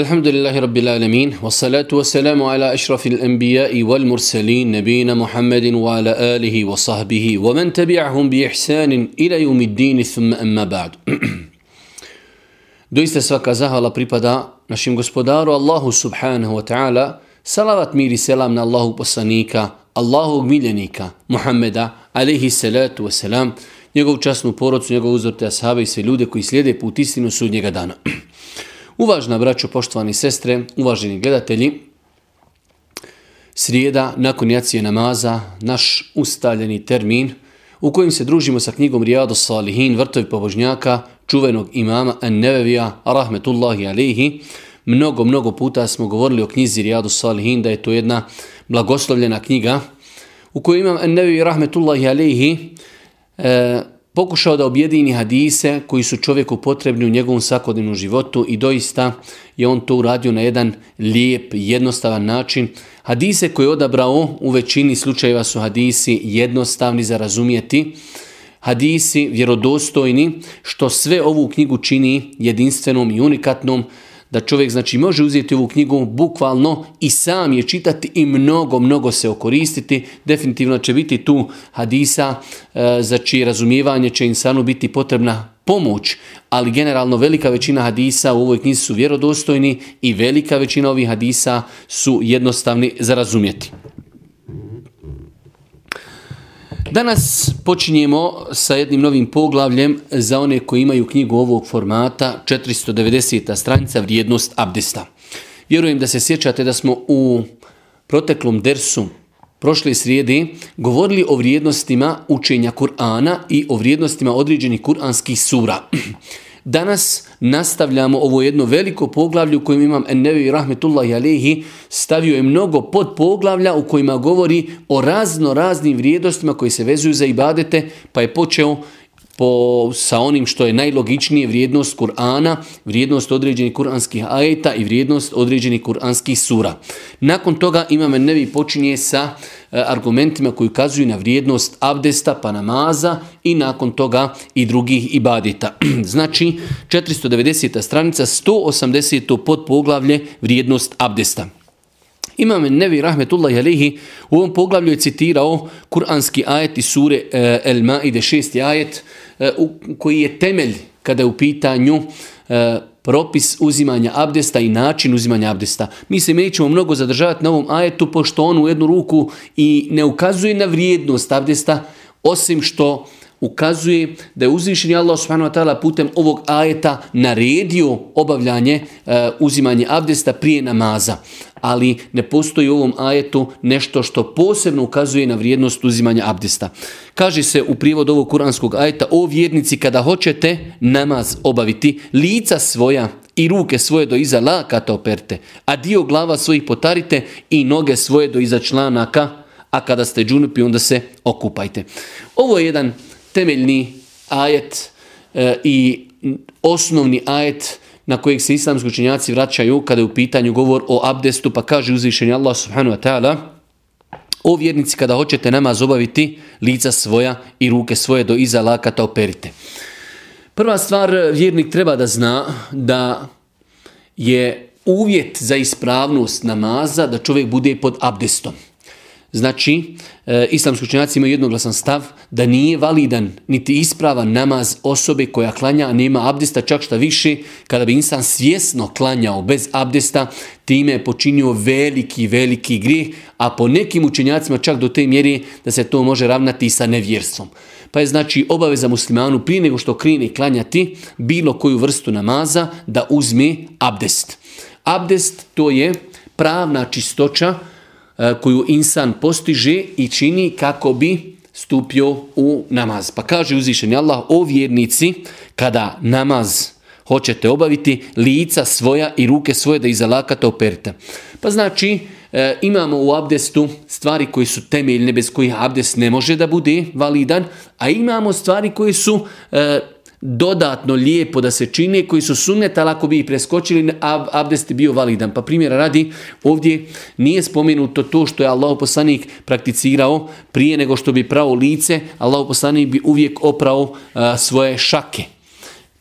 Elhamdülillahi Rabbil was ve salatu ve selamu ala eşrafil enbiyai vel murselin nebina Muhammedin ve ala alihi ve sahbihi ve men tebi'ahum bi ihsanin ila yevmiddini thumme ba'd. Doista svaka zahvala pripada našim gospodaru Allahu subhanahu wa ta'ala, salavat mir i selam na Allahu salatu wa selam, njegovu časnu porodcu, njegovu uzorte ashabe i sve ljude koji slijede put istinu sudnjega dana. Uvažna braćo, poštovani sestre, uvaženi gledatelji, srijeda nakon jacije namaza, naš ustaljeni termin u kojem se družimo sa knjigom Rijado Salihin, vrtovi pobožnjaka, čuvenog imama An-Nevevija, rahmetullahi alihi. Mnogo, mnogo puta smo govorili o knjizi Rijado Salihin, da je to jedna blagoslovljena knjiga u kojoj imam An-Nevevi, rahmetullahi alihi, e, pokušao da objedini hadise koji su čovjeku potrebni u njegovom svakodnevnom životu i doista je on to uradio na jedan lijep, jednostavan način. Hadise koje je odabrao u većini slučajeva su hadisi jednostavni za razumijeti, hadisi vjerodostojni, što sve ovu knjigu čini jedinstvenom i unikatnom, da čovjek znači može uzeti ovu knjigu bukvalno i sam je čitati i mnogo, mnogo se okoristiti. Definitivno će biti tu hadisa e, za čije razumijevanje će insanu biti potrebna pomoć, ali generalno velika većina hadisa u ovoj knjizi su vjerodostojni i velika većina ovih hadisa su jednostavni za razumjeti. Danas počinjemo sa jednim novim poglavljem za one koji imaju knjigu ovog formata, 490. stranica vrijednost abdesta. Vjerujem da se sjećate da smo u proteklom dersu prošle srijede govorili o vrijednostima učenja Kur'ana i o vrijednostima određenih kuranskih sura. Danas nastavljamo ovo jedno veliko poglavlje u kojem imam Ennevi Rahmetullahi Alehi stavio je mnogo pod poglavlja u kojima govori o razno raznim vrijednostima koji se vezuju za ibadete pa je počeo po, sa onim što je najlogičnije vrijednost Kur'ana, vrijednost određenih kuranskih ajeta i vrijednost određenih kuranskih sura. Nakon toga imam Nevi počinje sa e, argumentima koji ukazuju na vrijednost abdesta pa namaza i nakon toga i drugih ibadeta. znači 490. stranica 180. pod poglavlje vrijednost abdesta. Imam Nevi Rahmetullah Jalihi u ovom poglavlju je citirao kuranski ajet iz sure e, El Maide 6. ajet E, koji je temelj kada je u pitanju e, propis uzimanja abdesta i način uzimanja abdesta. Mi se nećemo mnogo zadržavati na ovom ajetu, pošto on u jednu ruku i ne ukazuje na vrijednost abdesta, osim što ukazuje da je uzvišeni Allah subhanahu wa ta'ala putem ovog ajeta naredio obavljanje e, uzimanje abdesta prije namaza. Ali ne postoji u ovom ajetu nešto što posebno ukazuje na vrijednost uzimanja abdesta. Kaže se u prijevodu ovog kuranskog ajeta, o vjernici kada hoćete namaz obaviti, lica svoja i ruke svoje do iza lakata operte, a dio glava svojih potarite i noge svoje do iza članaka, a kada ste džunupi onda se okupajte. Ovo je jedan temeljni ajet e, i osnovni ajet na kojeg se islamski učenjaci vraćaju kada je u pitanju govor o abdestu, pa kaže uzvišenje Allah subhanahu wa ta'ala o vjernici kada hoćete namaz obaviti, lica svoja i ruke svoje do iza lakata operite. Prva stvar, vjernik treba da zna da je uvjet za ispravnost namaza da čovjek bude pod abdestom. Znači, e, islamski učenjaci imaju jednoglasan stav da nije validan niti ispravan namaz osobe koja klanja, a nema abdesta, čak šta više, kada bi insan svjesno klanjao bez abdesta, time je počinio veliki, veliki grijeh, a po nekim učenjacima čak do te mjere da se to može ravnati i sa nevjerstvom. Pa je znači obaveza muslimanu prije nego što krene klanjati bilo koju vrstu namaza da uzme abdest. Abdest to je pravna čistoća koju insan postiže i čini kako bi stupio u namaz. Pa kaže uzvišeni Allah, o vjernici, kada namaz hoćete obaviti, lica svoja i ruke svoje da iza lakata operite. Pa znači, e, imamo u abdestu stvari koji su temeljne, bez kojih abdest ne može da bude validan, a imamo stvari koje su e, dodatno lijepo da se čine, koji su sunnet, ali bi ih preskočili, abdest je bio validan. Pa primjera radi, ovdje nije spomenuto to što je Allah poslanik prakticirao prije nego što bi pravo lice, Allah poslanik bi uvijek oprao svoje šake.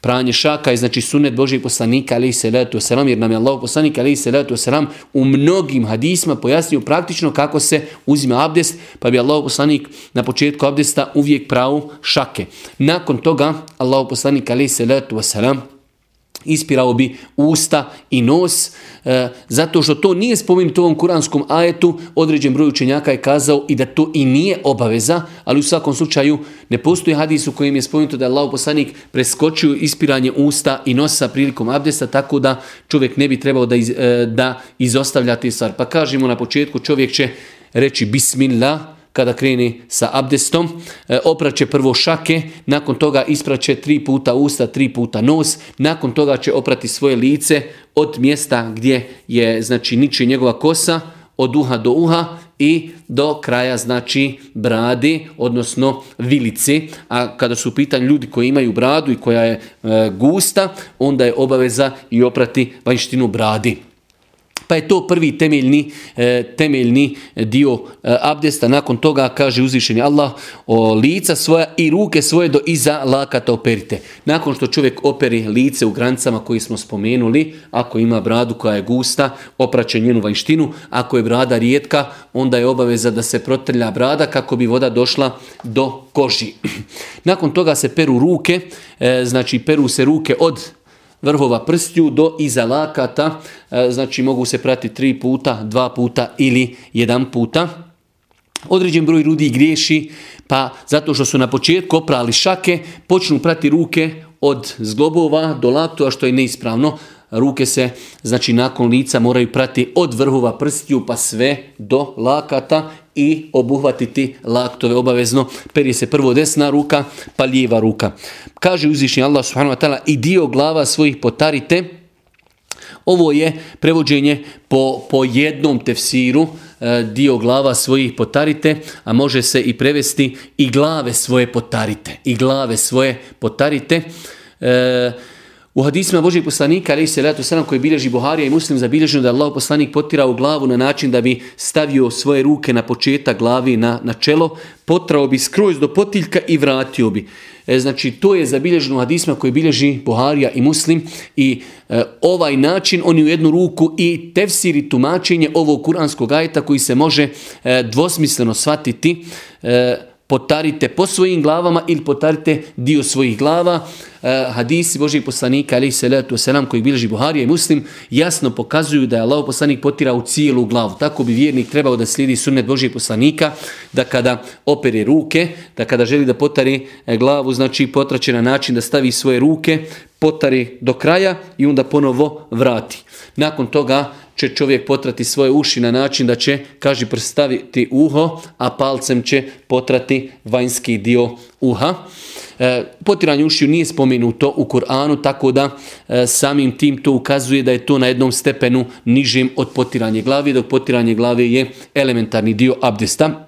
Pranje šaka je znači sunnet Božih poslanika ali se letu selam jer nam je Allah poslanik ali se letu selam u mnogim hadisma pojasnio praktično kako se uzima abdest pa bi Allah poslanik na početku abdesta uvijek pravu šake. Nakon toga Allah poslanik ali se letu selam ispirao bi usta i nos, e, zato što to nije spomenuto u ovom kuranskom ajetu, određen broj učenjaka je kazao i da to i nije obaveza, ali u svakom slučaju ne postoji hadis u kojem je spomenuto da je Allah poslanik preskočio ispiranje usta i nosa prilikom abdesta, tako da čovjek ne bi trebao da, iz, e, da izostavlja te stvari. Pa kažemo na početku čovjek će reći bismillah, kada kreni sa abdestom, e, opraće prvo šake, nakon toga ispraće tri puta usta, tri puta nos, nakon toga će oprati svoje lice od mjesta gdje je znači niči njegova kosa, od uha do uha i do kraja znači bradi, odnosno vilici. A kada su u pitanju ljudi koji imaju bradu i koja je e, gusta, onda je obaveza i oprati vanjštinu bradi. Pa je to prvi temeljni, e, temeljni dio e, abdesta. Nakon toga kaže uzvišeni Allah o lica svoja i ruke svoje do iza lakata operite. Nakon što čovjek operi lice u granicama koji smo spomenuli, ako ima bradu koja je gusta, opraće njenu vanjštinu. Ako je brada rijetka, onda je obaveza da se protrlja brada kako bi voda došla do koži. Nakon toga se peru ruke, e, znači peru se ruke od vrhova prstju do iza lakata, e, znači mogu se prati tri puta, dva puta ili jedan puta. Određen broj ljudi griješi, pa zato što su na početku oprali šake, počnu prati ruke od zglobova do laktova, što je neispravno. Ruke se, znači nakon lica moraju prati od vrhova prstiju pa sve do lakata i obuhvatiti laktove obavezno. Perije se prvo desna ruka, pa lijeva ruka. Kaže uzvišnji Allah subhanahu wa ta'ala i dio glava svojih potarite. Ovo je prevođenje po, po jednom tefsiru, e, dio glava svojih potarite, a može se i prevesti i glave svoje potarite. I glave svoje potarite. E, u hadisima Božih poslanika, ali se letu sedam koji bilježi Buharija i muslim zabilježeno da Allah poslanik potirao glavu na način da bi stavio svoje ruke na početak glavi na, na čelo, potrao bi skroz do potiljka i vratio bi. E, znači to je zabilježeno u hadisma koji bilježi Buharija i muslim i e, ovaj način oni u jednu ruku i tefsiri tumačenje ovog kuranskog ajeta koji se može e, dvosmisleno shvatiti e, potarite po svojim glavama ili potarite dio svojih glava. Eh, hadisi Božih poslanika, ali se letu selam koji bilježi Buharija i Muslim, jasno pokazuju da je Allah poslanik potira u cijelu glavu. Tako bi vjernik trebao da slijedi sunnet Božih poslanika, da kada opere ruke, da kada želi da potari eh, glavu, znači potraće na način da stavi svoje ruke, potari do kraja i onda ponovo vrati. Nakon toga će čovjek potrati svoje uši na način da će, kaže, prstaviti uho, a palcem će potrati vanjski dio uha. E, potiranje ušiju nije spomenuto u Koranu, tako da e, samim tim to ukazuje da je to na jednom stepenu nižim od potiranje glavi, dok potiranje glave je elementarni dio abdesta.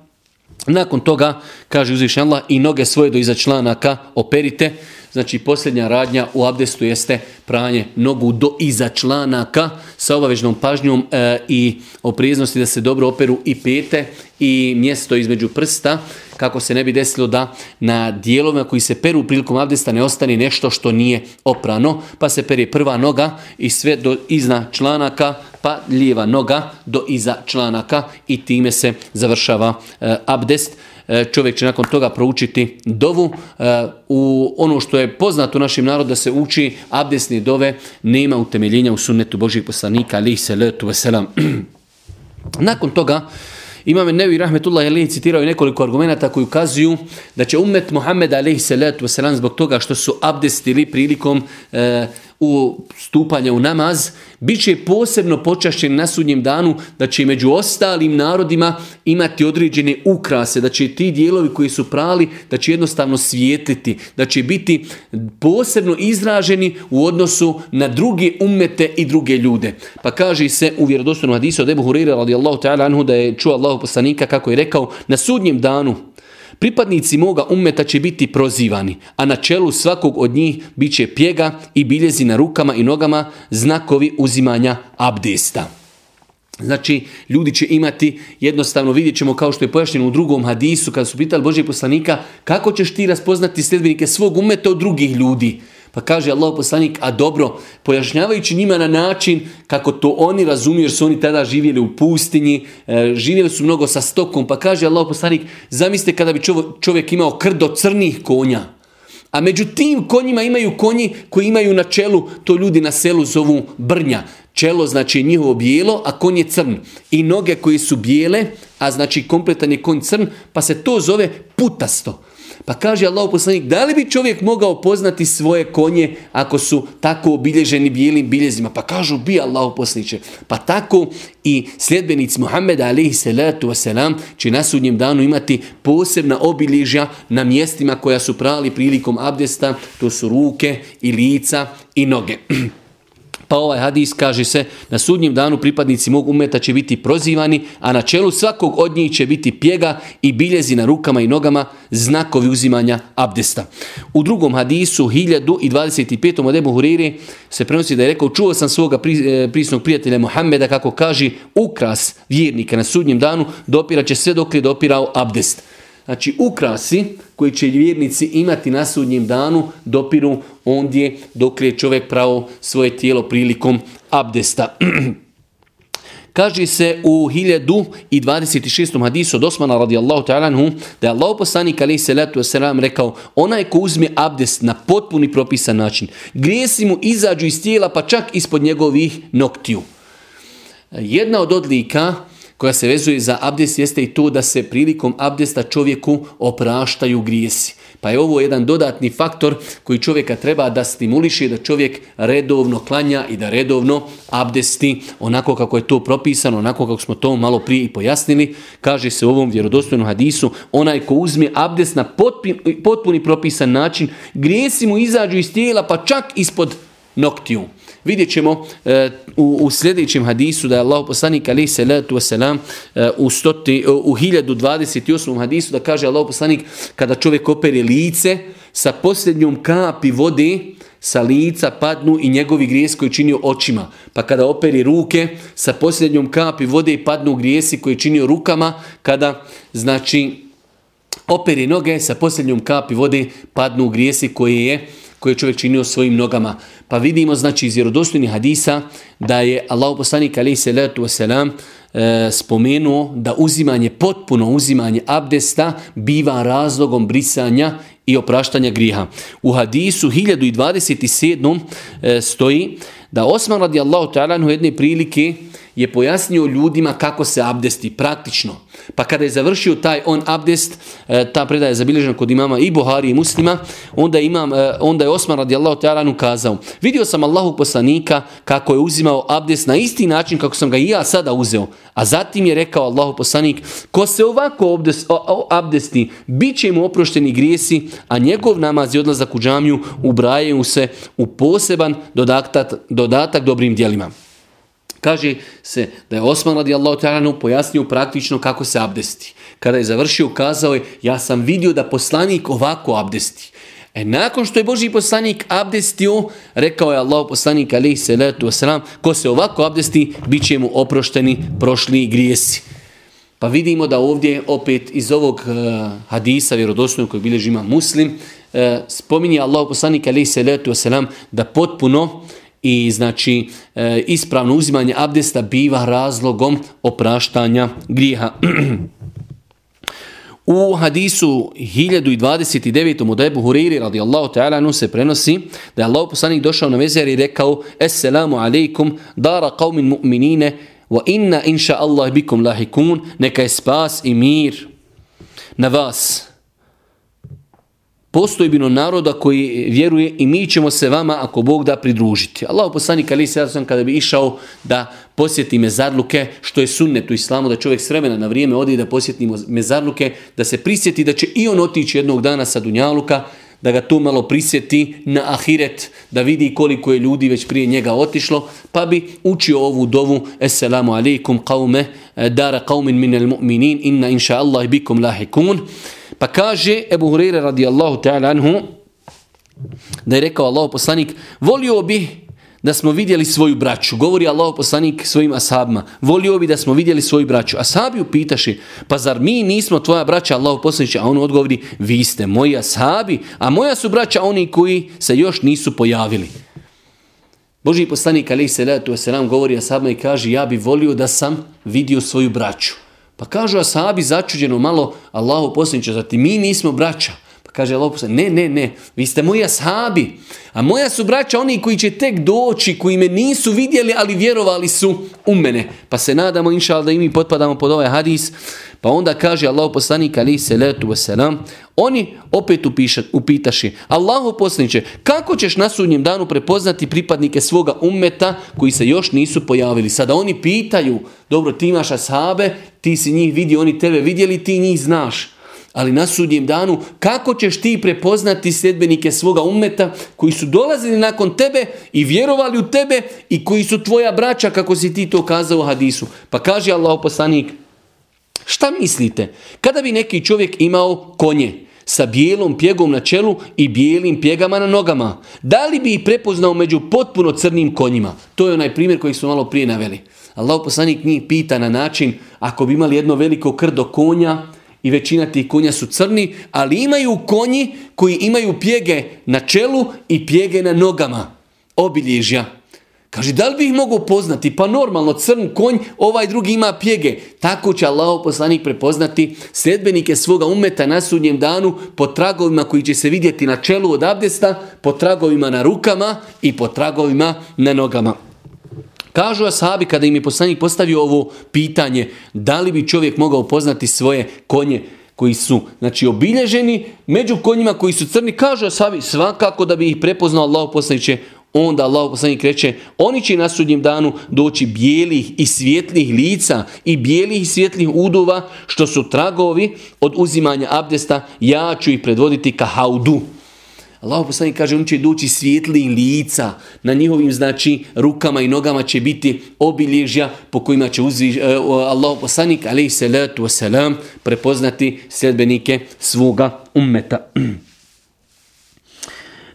Nakon toga, kaže uzvišen Allah, i noge svoje do iza članaka operite, Znači posljednja radnja u abdestu jeste pranje nogu do iza članaka sa obavežnom pažnjom e, i opriznosti da se dobro operu i pete i mjesto između prsta kako se ne bi desilo da na dijelovima koji se peru prilikom abdesta ne ostane nešto što nije oprano, pa se pere prva noga i sve do iza članaka, pa lijeva noga do iza članaka i time se završava e, abdest. E, čovjek će nakon toga proučiti dovu. E, u ono što je poznato našim narodu da se uči abdesni dove, nema utemeljenja u sunnetu Božih poslanika, ali se letu veselam. Nakon toga, Imam Nevi Rahmetullah Ali citirao nekoliko argumenta koji ukazuju da će umet Muhammed salatu wasalam zbog toga što su abdestili prilikom e, u stupanja u namaz, bit će posebno počašćen na sudnjem danu da će među ostalim narodima imati određene ukrase, da će ti dijelovi koji su prali, da će jednostavno svijetliti, da će biti posebno izraženi u odnosu na druge umete i druge ljude. Pa kaže se u vjerodostojnom hadisu od Ebu Hurira radijallahu ta'ala anhu da je čuo Allahu poslanika kako je rekao na sudnjem danu Pripadnici moga ummeta će biti prozivani, a na čelu svakog od njih bit će pjega i biljezi na rukama i nogama znakovi uzimanja abdesta. Znači, ljudi će imati, jednostavno vidjet ćemo kao što je pojašnjeno u drugom hadisu, kada su pitali Božeg poslanika, kako ćeš ti raspoznati sljedbenike svog umeta od drugih ljudi? Pa kaže Allah poslanik, a dobro, pojašnjavajući njima na način kako to oni razumiju, jer su oni tada živjeli u pustinji, e, živjeli su mnogo sa stokom, pa kaže Allah poslanik, zamislite kada bi čovjek imao krdo crnih konja, a među tim konjima imaju konji koji imaju na čelu, to ljudi na selu zovu brnja. Čelo znači njihovo bijelo, a konj je crn. I noge koji su bijele, a znači kompletan je konj crn, pa se to zove putasto. Pa kaže Allah poslanik, da li bi čovjek mogao poznati svoje konje ako su tako obilježeni bijelim biljezima? Pa kažu, bi Allah poslaniće. Pa tako i sljedbenici Muhammeda alaihi salatu wasalam će na sudnjem danu imati posebna obilježja na mjestima koja su prali prilikom abdesta, to su ruke i lica i noge. Pa ovaj hadis kaže se, na sudnjem danu pripadnici mog umeta će biti prozivani, a na čelu svakog od njih će biti pjega i biljezi na rukama i nogama, znakovi uzimanja abdesta. U drugom hadisu, 1025. od Ebu Huriri, se prenosi da je rekao, čuo sam svoga e, prisnog prijatelja Mohameda kako kaže, ukras vjernika na sudnjem danu dopira će sve dok je dopirao abdest. Znači ukrasi koji će vjernici imati na sudnjem danu dopiru ondje dok je čovjek pravo svoje tijelo prilikom abdesta. Kaže se u 1026. hadisu od Osmana radijallahu ta'ala da je Allah poslanik alaih salatu wasalam rekao onaj ko uzme abdest na potpuni propisan način grijesi mu izađu iz tijela pa čak ispod njegovih noktiju. Jedna od odlika koja se vezuje za abdest jeste i to da se prilikom abdesta čovjeku opraštaju grijesi. Pa je ovo jedan dodatni faktor koji čovjeka treba da stimuliše da čovjek redovno klanja i da redovno abdesti onako kako je to propisano, onako kako smo to malo prije i pojasnili. Kaže se u ovom vjerodostojnom hadisu, onaj ko uzme abdest na potpuni, propisan način, grijesi mu izađu iz tijela pa čak ispod noktiju. Vidjet ćemo e, u, u sljedećem hadisu da je Allah poslanik ali se letu wasalam e, u, stoti, u 1028. hadisu da kaže Allah poslanik kada čovjek opere lice sa posljednjom kapi vode sa lica padnu i njegovi grijes koji činio očima. Pa kada operi ruke sa posljednjom kapi vode i padnu grijesi koji činio rukama, kada znači operi noge sa posljednjom kapi vode padnu grijesi koje je koje je čovjek činio svojim nogama. Pa vidimo znači iz vjerodostojnih hadisa da je Allah poslanik alaihi salatu wasalam e, spomenuo da uzimanje, potpuno uzimanje abdesta biva razlogom brisanja i opraštanja griha. U hadisu 1027. E, stoji da Osman radijallahu ta'ala u jedne prilike je pojasnio ljudima kako se abdesti praktično. Pa kada je završio taj on abdest, e, ta predaja je zabilježena kod imama i Buhari i muslima, onda, imam, e, onda je Osman radijallahu ta'ala kazao, vidio sam Allahu poslanika kako je uzimao abdest na isti način kako sam ga i ja sada uzeo. A zatim je rekao Allahu poslanik, ko se ovako abdesti, bit će mu oprošteni grijesi, a njegov namaz i odlazak u džamiju ubrajaju se u poseban dodatak, dodatak dobrim djelima. Kaže se da je Osman radijallahu ta'ala pojasnio praktično kako se abdesti. Kada je završio, kazao je, ja sam vidio da poslanik ovako abdesti. E nakon što je Boži poslanik abdestio, rekao je Allah poslanik alaihi salatu wasalam, ko se ovako abdesti, bit će mu oprošteni prošli grijesi. Pa vidimo da ovdje opet iz ovog uh, hadisa vjerodostojnog koji bilježi ima muslim, uh, spominje Allah poslanik alaihi salatu wasalam da potpuno i znači e, ispravno uzimanje abdesta biva razlogom opraštanja grijeha. U hadisu 1029. od Ebu Huriri radijallahu ta'ala nu se prenosi da je Allah poslanik došao na vezer i rekao Assalamu alaikum dara qavmin mu'minine wa inna inša Allah bikum lahikun neka je spas i mir na vas postojbino naroda koji vjeruje i mi ćemo se vama ako Bog da pridružiti. Allah poslanik ali sam kada bi išao da posjeti mezarluke, što je sunnet u islamu, da čovjek s vremena na vrijeme odi da posjeti mezarluke, da se prisjeti da će i on otići jednog dana sa Dunjaluka, da ga tu malo prisjeti na ahiret, da vidi koliko je ljudi već prije njega otišlo, pa bi učio ovu dovu Esselamu alaikum qavme, dara qavmin minel mu'minin, inna inša Allah bikum lahikun. Pa kaže Ebu Hureyre radijallahu ta'ala anhu, da je rekao Allah poslanik, volio bih da smo vidjeli svoju braću. Govori Allah poslanik svojim ashabima. Volio bi da smo vidjeli svoju braću. Ashabi upitaši, pa zar mi nismo tvoja braća Allah poslanić? A on odgovori, vi ste moji ashabi, a moja su braća oni koji se još nisu pojavili. Boži poslanik alaih salatu wasalam govori ashabima i kaže, ja bi volio da sam vidio svoju braću. Pa kažu ashabi začuđeno malo, Allahu poslaniće, zati mi nismo braća. Kaže Allah ne, ne, ne, vi ste moji ashabi, a moja su braća oni koji će tek doći, koji me nisu vidjeli, ali vjerovali su u mene. Pa se nadamo, inša da i mi potpadamo pod ovaj hadis. Pa onda kaže Allah poslanik ali se letu wasalam, oni opet upišat, upitaši, Allahu poslaniće, kako ćeš na sudnjem danu prepoznati pripadnike svoga ummeta koji se još nisu pojavili? Sada oni pitaju, dobro ti imaš ashabe, ti si njih vidio, oni tebe vidjeli, ti njih znaš. Ali na sudnjem danu, kako ćeš ti prepoznati sljedbenike svoga umeta koji su dolazili nakon tebe i vjerovali u tebe i koji su tvoja braća, kako si ti to kazao u hadisu. Pa kaže Allah poslanik, šta mislite? Kada bi neki čovjek imao konje sa bijelom pjegom na čelu i bijelim pjegama na nogama, da li bi ih prepoznao među potpuno crnim konjima? To je onaj primjer koji smo malo prije naveli. Allah poslanik njih pita na način, ako bi imali jedno veliko krdo konja, i većina tih konja su crni, ali imaju konji koji imaju pjege na čelu i pjege na nogama. Obilježja. Kaže, da li bi ih mogu poznati? Pa normalno, crn konj, ovaj drugi ima pjege. Tako će Allah poslanik prepoznati sljedbenike svoga umeta na sudnjem danu po tragovima koji će se vidjeti na čelu od abdesta, po tragovima na rukama i po tragovima na nogama. Kažu ashabi kada im je poslanik postavio ovo pitanje da li bi čovjek mogao poznati svoje konje koji su znači obilježeni među konjima koji su crni, kažu ashabi svakako da bi ih prepoznao Allah poslaniće Onda Allah poslanik reče, oni će na sudnjem danu doći bijelih i svjetlih lica i bijelih i svjetlih udova, što su tragovi od uzimanja abdesta, ja ću ih predvoditi ka haudu. Allah poslanik kaže, oni će doći svijetli lica, na njihovim znači rukama i nogama će biti obilježja po kojima će uzvi, uh, Allah poslanik, alaihi salatu wasalam, prepoznati sljedbenike svoga ummeta.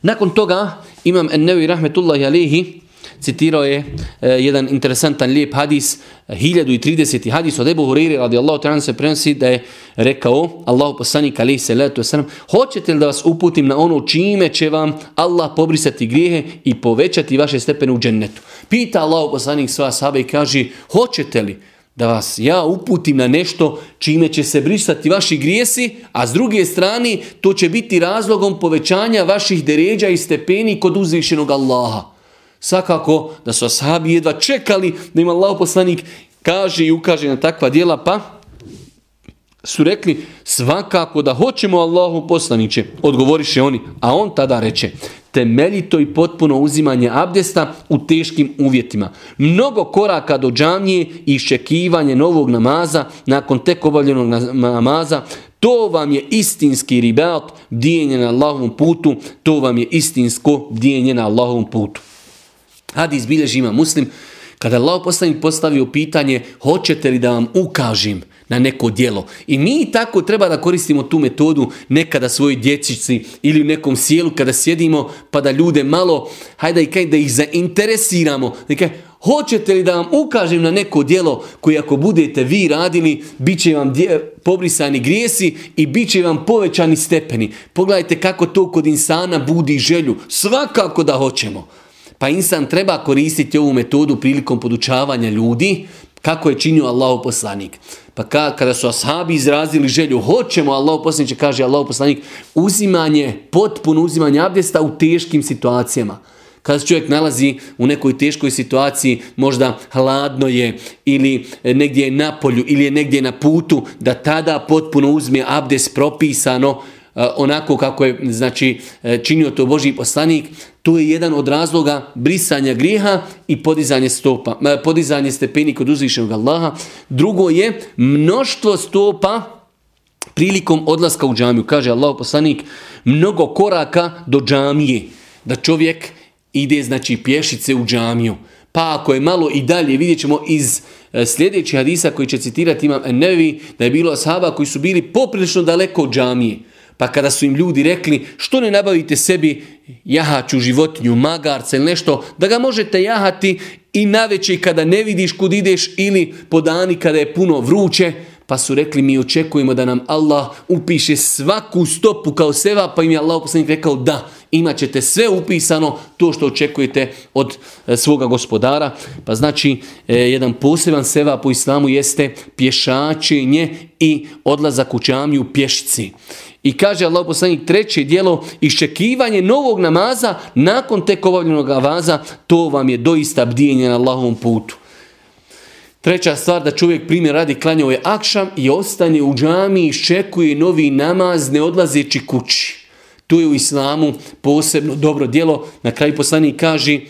Nakon toga, imam ennevi rahmetullahi alaihi, citirao je e, jedan interesantan lijep hadis, 1030. hadis od Ebu Huriri radijallahu ta'ala se prenosi da je rekao Allahu poslanik alejhi salatu vesselam hoćete li da vas uputim na ono čime će vam Allah pobrisati grijehe i povećati vaše stepene u džennetu. Pita Allahu poslanik sva sahabe i kaže hoćete li da vas ja uputim na nešto čime će se brisati vaši grijesi, a s druge strane to će biti razlogom povećanja vaših deređa i stepeni kod uzvišenog Allaha. Svakako da su ashabi jedva čekali da im Allah poslanik kaže i ukaže na takva dijela, pa su rekli svakako da hoćemo Allahu poslaniće, odgovoriše oni, a on tada reče temeljito i potpuno uzimanje abdesta u teškim uvjetima. Mnogo koraka do džamije i iščekivanje novog namaza nakon tek obavljenog namaza, to vam je istinski ribat, bdijenje na Allahovom putu, to vam je istinsko bdijenje na Allahovom putu. Hadis bilježi ima muslim, kada Allah poslanik postavio pitanje, hoćete li da vam ukažem na neko djelo? I mi tako treba da koristimo tu metodu nekada svojoj djecici ili u nekom sjelu kada sjedimo pa da ljude malo, hajde i kaj, da ih zainteresiramo. Da kaj, hoćete li da vam ukažem na neko djelo koje ako budete vi radili, bit će vam dje, pobrisani grijesi i bit će vam povećani stepeni. Pogledajte kako to kod insana budi želju. Svakako da hoćemo. Pa insan treba koristiti ovu metodu prilikom podučavanja ljudi, kako je činio Allahu poslanik. Pa kada su ashabi izrazili želju, hoćemo Allahu poslanik, kaže Allahu poslanik, uzimanje, potpuno uzimanje abdesta u teškim situacijama. Kada se čovjek nalazi u nekoj teškoj situaciji, možda hladno je ili negdje je na polju ili je negdje na putu, da tada potpuno uzme abdest propisano, onako kako je znači e, činio to Boži poslanik, to je jedan od razloga brisanja grijeha i podizanje stopa, e, podizanje stepeni kod uzvišenog Allaha. Drugo je mnoštvo stopa prilikom odlaska u džamiju. Kaže Allah poslanik, mnogo koraka do džamije, da čovjek ide znači pješice u džamiju. Pa ako je malo i dalje, vidjet ćemo iz sljedećih hadisa koji će citirati imam Nevi, da je bilo ashaba koji su bili poprilično daleko od džamije Pa kada su im ljudi rekli što ne nabavite sebi jahaću životinju, magarca ili nešto, da ga možete jahati i naveće kada ne vidiš kud ideš ili po dani kada je puno vruće, pa su rekli mi očekujemo da nam Allah upiše svaku stopu kao seva, pa im je Allah poslanik rekao da, imat ćete sve upisano to što očekujete od e, svoga gospodara. Pa znači, e, jedan poseban seva po islamu jeste pješačenje i odlazak u džamiju pješici. I kaže Allah poslanik treće dijelo, iščekivanje novog namaza nakon tek obavljenog namaza, to vam je doista bdijenje na Allahovom putu. Treća stvar da čovjek primjer radi klanjao je akšam i ostane u džami, iščekuje novi namaz ne odlazeći kući. Tu je u islamu posebno dobro djelo. Na kraju poslanik kaže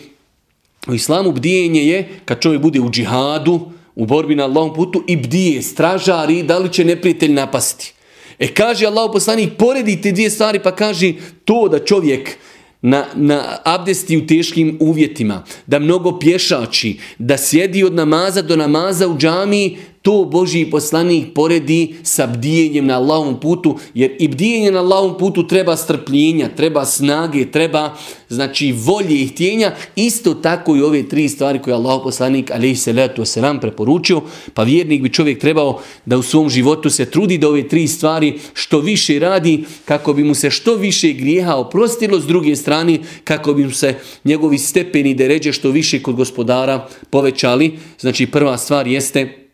u islamu bdijenje je kad čovjek bude u džihadu, u borbi na Allahom putu i bdije, stražari, da li će neprijatelj napasti. E kaže Allah poslanik, poredite dvije stvari pa kaže to da čovjek na, na abdesti u teškim uvjetima, da mnogo pješači, da sjedi od namaza do namaza u džamiji, to Božji poslanik poredi sa bdijenjem na Allahovom putu, jer i bdijenje na Allahovom putu treba strpljenja, treba snage, treba znači volje i htjenja, isto tako i ove tri stvari koje je Allah poslanik alaihi salatu wasalam preporučio, pa vjernik bi čovjek trebao da u svom životu se trudi da ove tri stvari što više radi, kako bi mu se što više grijeha oprostilo, s druge strane kako bi mu se njegovi stepeni deređe što više kod gospodara povećali. Znači prva stvar jeste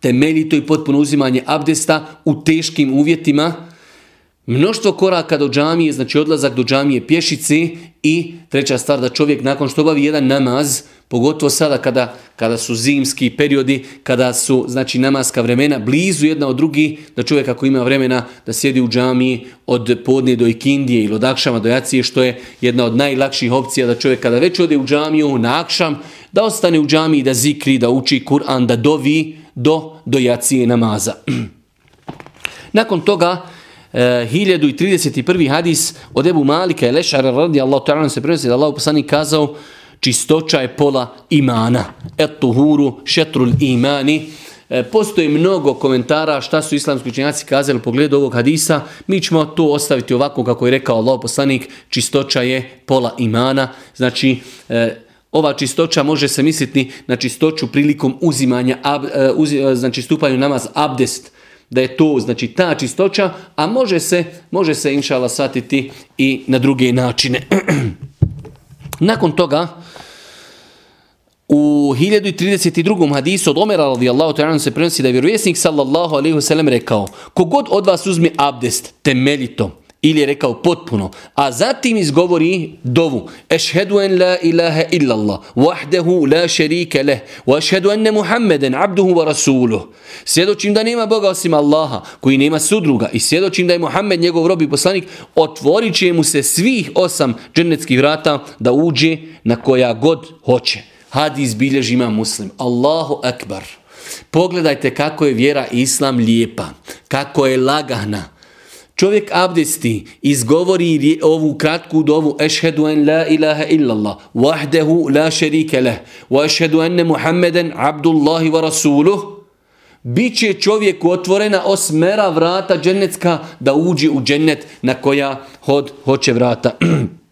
temeljito i potpuno uzimanje abdesta u teškim uvjetima, mnoštvo koraka do džamije, znači odlazak do džamije pješice i treća stvar da čovjek nakon što obavi jedan namaz, pogotovo sada kada, kada su zimski periodi, kada su znači namaska vremena blizu jedna od drugi, da čovjek ako ima vremena da sjedi u džamiji od podne do ikindije ili od akšama do jacije, što je jedna od najlakših opcija da čovjek kada već ode u džamiju na akšam, da ostane u džamiji, da zikri, da uči Kur'an, da dovi, do, do jacije namaza. Nakon toga, e, 1031. hadis od Ebu Malika i Lešara radi Allah ta'ala se prenosi da Allah poslanik kazao čistoća je pola imana. Et tuhuru šetrul imani. E, postoji mnogo komentara šta su islamski učenjaci kazali u pogledu ovog hadisa. Mi ćemo to ostaviti ovako kako je rekao Allah poslanik. Čistoća je pola imana. Znači, e, ova čistoća može se misliti na čistoću prilikom uzimanja, ab, e, uzi, e, znači stupanju namaz abdest, da je to znači ta čistoća, a može se, može se inšala shvatiti i na druge načine. Nakon toga, u 1032. hadisu od Omera radijallahu ta'ala se prenosi da je vjerovjesnik sallallahu alaihi wasallam rekao kogod od vas uzme abdest temeljito, ili je rekao potpuno, a zatim izgovori dovu. Ešhedu en la ilaha illallah, wahdehu la šerike leh, wa ešhedu enne Muhammeden, abduhu wa rasuluh. Svjedočim da nema Boga osim Allaha, koji nema sudruga, i svjedočim da je Muhammed njegov rob i poslanik, otvorit će mu se svih osam džennetskih vrata da uđe na koja god hoće. Hadis bilježi ima muslim. Allahu akbar. Pogledajte kako je vjera Islam lijepa, kako je lagana, Čovjek abdesti, izgovori ovu kratku dovu Ešhedu en la ilaha illallah, wahdehu la šerike leh, wa ešhedu enne Muhammeden abdullahi wa rasuluh, bit će čovjeku otvorena osmera vrata džennetska da uđe u džennet na koja hod hoće vrata.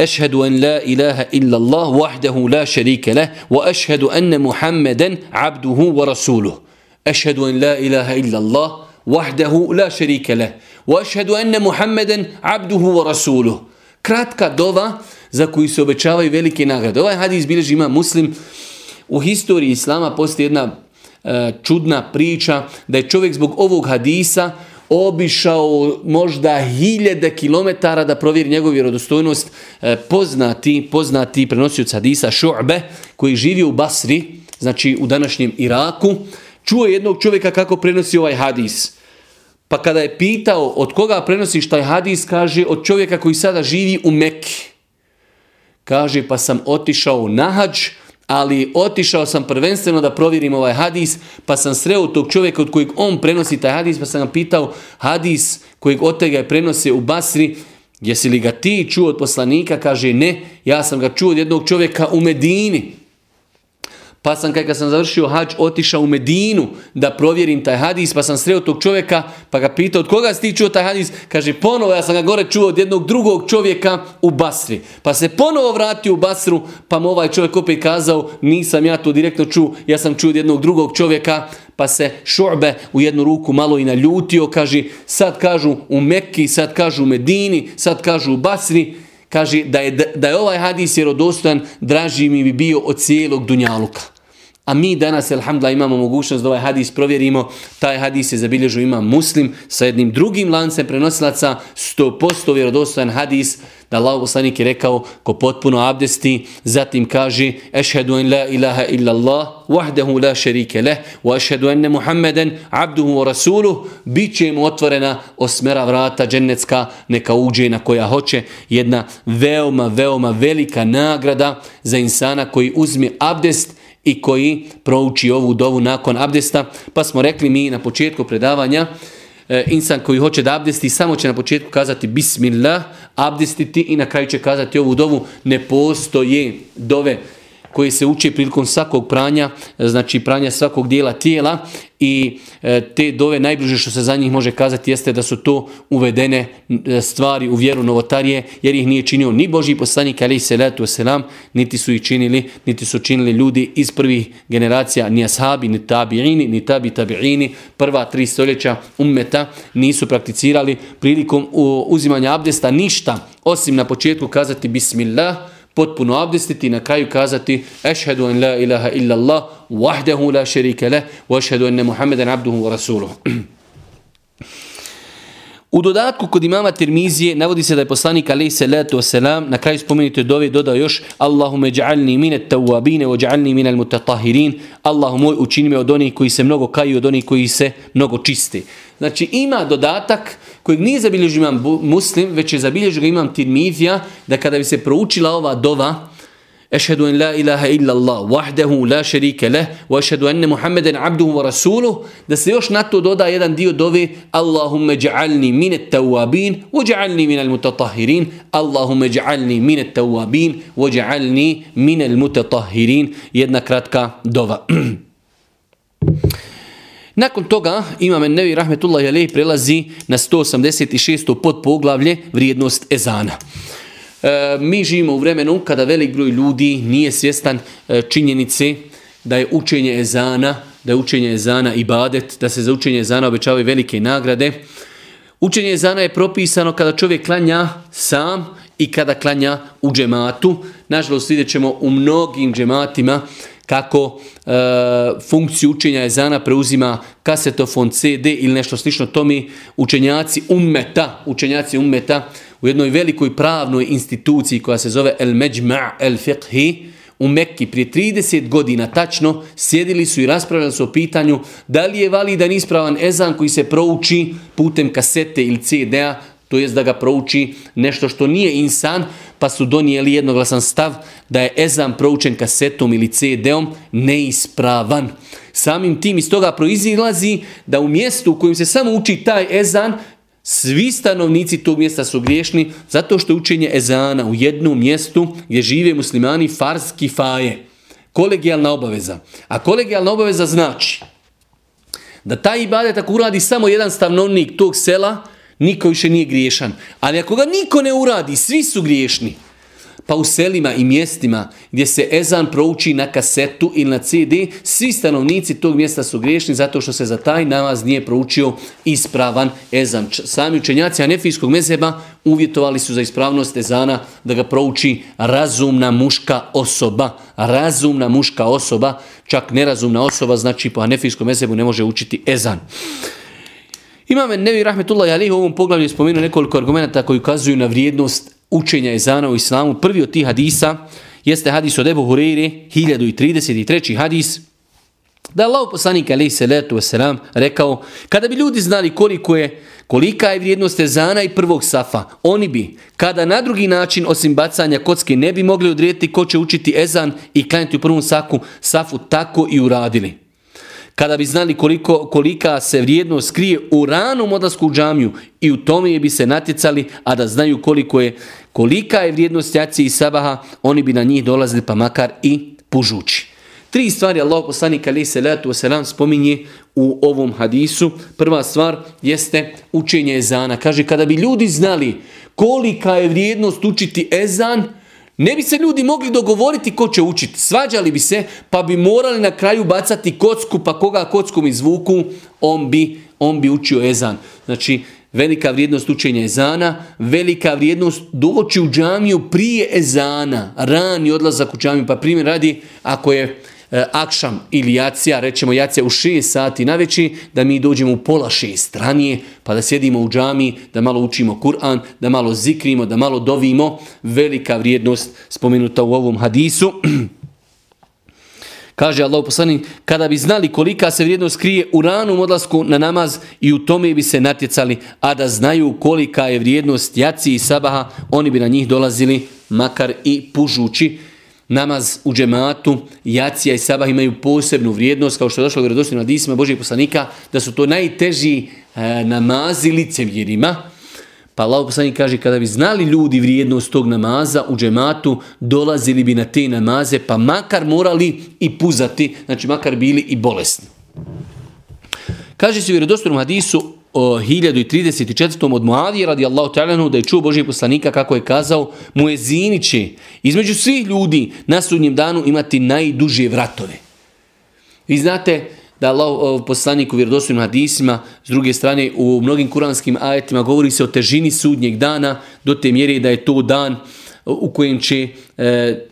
أشهد أن لا إله إلا الله وحده لا شريك له وأشهد أن محمدا عبده ورسوله أشهد أن لا إله إلا الله وحده لا شريك له وأشهد أن محمدا عبده ورسوله kratka dova za koju se obećavaju velike nagrade. Ovaj hadis bilježi ima muslim. U historiji Islama postoji jedna e, čudna priča da je čovjek zbog ovog hadisa obišao možda hiljede kilometara da provjeri njegovu vjerodostojnost e, poznati, poznati prenosioc hadisa Šu'be koji živi u Basri, znači u današnjem Iraku, čuo jednog čovjeka kako prenosi ovaj hadis. Pa kada je pitao od koga prenosiš taj hadis, kaže od čovjeka koji sada živi u Mekki. Kaže pa sam otišao na hađ, ali otišao sam prvenstveno da provjerim ovaj hadis, pa sam sreo tog čovjeka od kojeg on prenosi taj hadis, pa sam ga pitao hadis kojeg od tega je prenose u Basri, jesi li ga ti čuo od poslanika? Kaže ne, ja sam ga čuo od jednog čovjeka u Medini. Pa sam kad sam završio hađ otišao u Medinu da provjerim taj hadis, pa sam sreo tog čovjeka, pa ga pitao od koga si ti čuo taj hadis? Kaže ponovo ja sam ga gore čuo od jednog drugog čovjeka u Basri. Pa se ponovo vratio u Basru, pa mu ovaj čovjek opet kazao nisam ja to direktno čuo, ja sam čuo od jednog drugog čovjeka, pa se šu'be u jednu ruku malo i naljutio, kaže sad kažu u Mekki, sad kažu u Medini, sad kažu u Basri, kaže da je, da je ovaj hadis vjerodostojan, draži mi bi bio od cijelog Dunjaluka. A mi danas, alhamdulillah, imamo mogućnost da ovaj hadis provjerimo. Taj hadis je zabilježio ima muslim sa jednim drugim lancem prenosilaca, 100% vjerodostojan hadis, da Allah poslanik je rekao ko potpuno abdesti, zatim kaže ešhedu en la ilaha illa Allah, wahdahu la šerike leh, wa ešhedu enne Muhammeden, abduhu wa rasuluh, bit će mu otvorena osmera vrata džennecka, neka uđe na koja hoće, jedna veoma, veoma velika nagrada za insana koji uzme abdest i koji prouči ovu dovu nakon abdesta. Pa smo rekli mi na početku predavanja, e, insan koji hoće da abdesti samo će na početku kazati bismillah, abdestiti i na kraju će kazati ovu dovu. Ne postoje dove koje se uči prilikom svakog pranja, znači pranja svakog dijela tijela i e, te dove najbliže što se za njih može kazati jeste da su to uvedene e, stvari u vjeru novotarije jer ih nije činio ni Boži poslanik ali se letu selam niti su ih činili niti su činili ljudi iz prvih generacija ni ashabi ni tabiini ni tabi tabiini. Prva tri stoljeća ummeta nisu prakticirali prilikom uzimanja abdesta ništa osim na početku kazati bismillah potpuno abdestiti i na kraju kazati ešhedu en la ilaha illa Allah wahdahu la šerike leh wa ešhedu enne Muhammeden abduhu wa rasuluh. U dodatku kod imama Tirmizije navodi se da je poslanik alejhi salatu vesselam na kraju spomenute dove dodao još Allahume dž'alni min at-tawwabin wa dž'alni min al-mutatahhirin. Allahu moj učini me od onih koji se mnogo kaju od onih koji se mnogo čiste. Znači ima dodatak kojeg nije zabilježio imam muslim, već je zabilježio ga imam Tirmizija, da kada bi se proučila ova dova, Ešhedu en la ilaha illa Allah, wahdahu la šerike leh, wa ešhedu enne Muhammeden abduhu wa rasuluh, da se još na to doda jedan dio dove, Allahumme ja'alni minet tawabin, wa ja'alni minel mutatahirin, Allahumme ja'alni minet tawabin, wa ja'alni minel mutatahirin, jedna kratka dova. Nakon toga Imam Nevi Rahmetullahi Alehi prelazi na 186. podpoglavlje vrijednost ezana. E, mi živimo u vremenu kada velik broj ljudi nije svjestan e, činjenice da je učenje ezana, da je učenje ezana ibadet, da se za učenje ezana obećavaju velike nagrade. Učenje ezana je propisano kada čovjek klanja sam i kada klanja u džematu. Nažalost vidjet ćemo u mnogim džematima kako e, funkciju učenja ezana preuzima kasetofon, CD ili nešto slično. Tome učenjaci ummeta, učenjaci ummeta u jednoj velikoj pravnoj instituciji koja se zove El Međma' El Fiqhi u Mekki prije 30 godina tačno sjedili su i raspravljali su o pitanju da li je validan ispravan ezan koji se prouči putem kasete ili CD-a to jest da ga prouči nešto što nije insan, pa su donijeli jednoglasan stav da je ezan proučen kasetom ili CD-om neispravan. Samim tim iz toga proizilazi da u mjestu u kojem se samo uči taj ezan, svi stanovnici tog mjesta su griješni zato što je učenje ezana u jednom mjestu gdje žive muslimani farski faje. Kolegijalna obaveza. A kolegijalna obaveza znači da taj ibadet ako uradi samo jedan stanovnik tog sela, niko više nije griješan. Ali ako ga niko ne uradi, svi su griješni. Pa u selima i mjestima gdje se ezan prouči na kasetu ili na CD, svi stanovnici tog mjesta su griješni zato što se za taj namaz nije proučio ispravan ezan. Sami učenjaci Anefijskog mezeba uvjetovali su za ispravnost ezana da ga prouči razumna muška osoba. Razumna muška osoba, čak nerazumna osoba, znači po Anefijskom mezebu ne može učiti ezan. Imam Nevi Rahmetullahi Alihi u ovom poglavlju spomenuo nekoliko argumenta koji ukazuju na vrijednost učenja ezana u islamu. Prvi od tih hadisa jeste hadis od Ebu Hureyri, 1033. hadis, da Allah poslanik alaihi salatu wasalam rekao, kada bi ljudi znali koliko je, kolika je vrijednost ezana i prvog safa, oni bi, kada na drugi način osim bacanja kocke ne bi mogli odrijeti ko će učiti ezan i klanjati u prvom saku, safu tako i uradili kada bi znali koliko, kolika se vrijednost skrije u ranom odlasku u džamiju i u tome bi se natjecali, a da znaju koliko je, kolika je vrijednost jaci i sabaha, oni bi na njih dolazili pa makar i pužući. Tri stvari Allah poslanik ali se selam spominje u ovom hadisu. Prva stvar jeste učenje ezana. Kaže, kada bi ljudi znali kolika je vrijednost učiti ezan, ne bi se ljudi mogli dogovoriti ko će učiti. Svađali bi se, pa bi morali na kraju bacati kocku, pa koga kockom izvuku, on bi, on bi učio ezan. Znači, velika vrijednost učenja ezana, velika vrijednost doći u džamiju prije ezana, rani odlazak u džamiju, pa primjer radi, ako je akšam ili jacija, rećemo jacija u 6 sati na veći, da mi dođemo u pola šest ranije, pa da sjedimo u džami, da malo učimo Kur'an, da malo zikrimo, da malo dovimo, velika vrijednost spomenuta u ovom hadisu. Kaže Allah poslanik, kada bi znali kolika se vrijednost krije u ranom odlasku na namaz i u tome bi se natjecali, a da znaju kolika je vrijednost jaci i sabaha, oni bi na njih dolazili makar i pužući. Namaz u džematu, jacija i sabah imaju posebnu vrijednost, kao što je došlo u vjerodostojnim hadisima Božih poslanika, da su to najteži e, namazi licevjerima, pa Allah poslanik kaže, kada bi znali ljudi vrijednost tog namaza u džematu, dolazili bi na te namaze, pa makar morali i puzati, znači makar bili i bolesni. Kaže se u vjerodostojnom hadisu 1034. od Muavije radijallahu ta'ala da je čuo Božijeg poslanika kako je kazao muezini će između svih ljudi na sudnjem danu imati najduže vratove. Vi znate, da Allah poslanik u vjerodostojnim hadisima, s druge strane u mnogim kuranskim ajetima govori se o težini sudnjeg dana do te mjere da je to dan u kojem će e,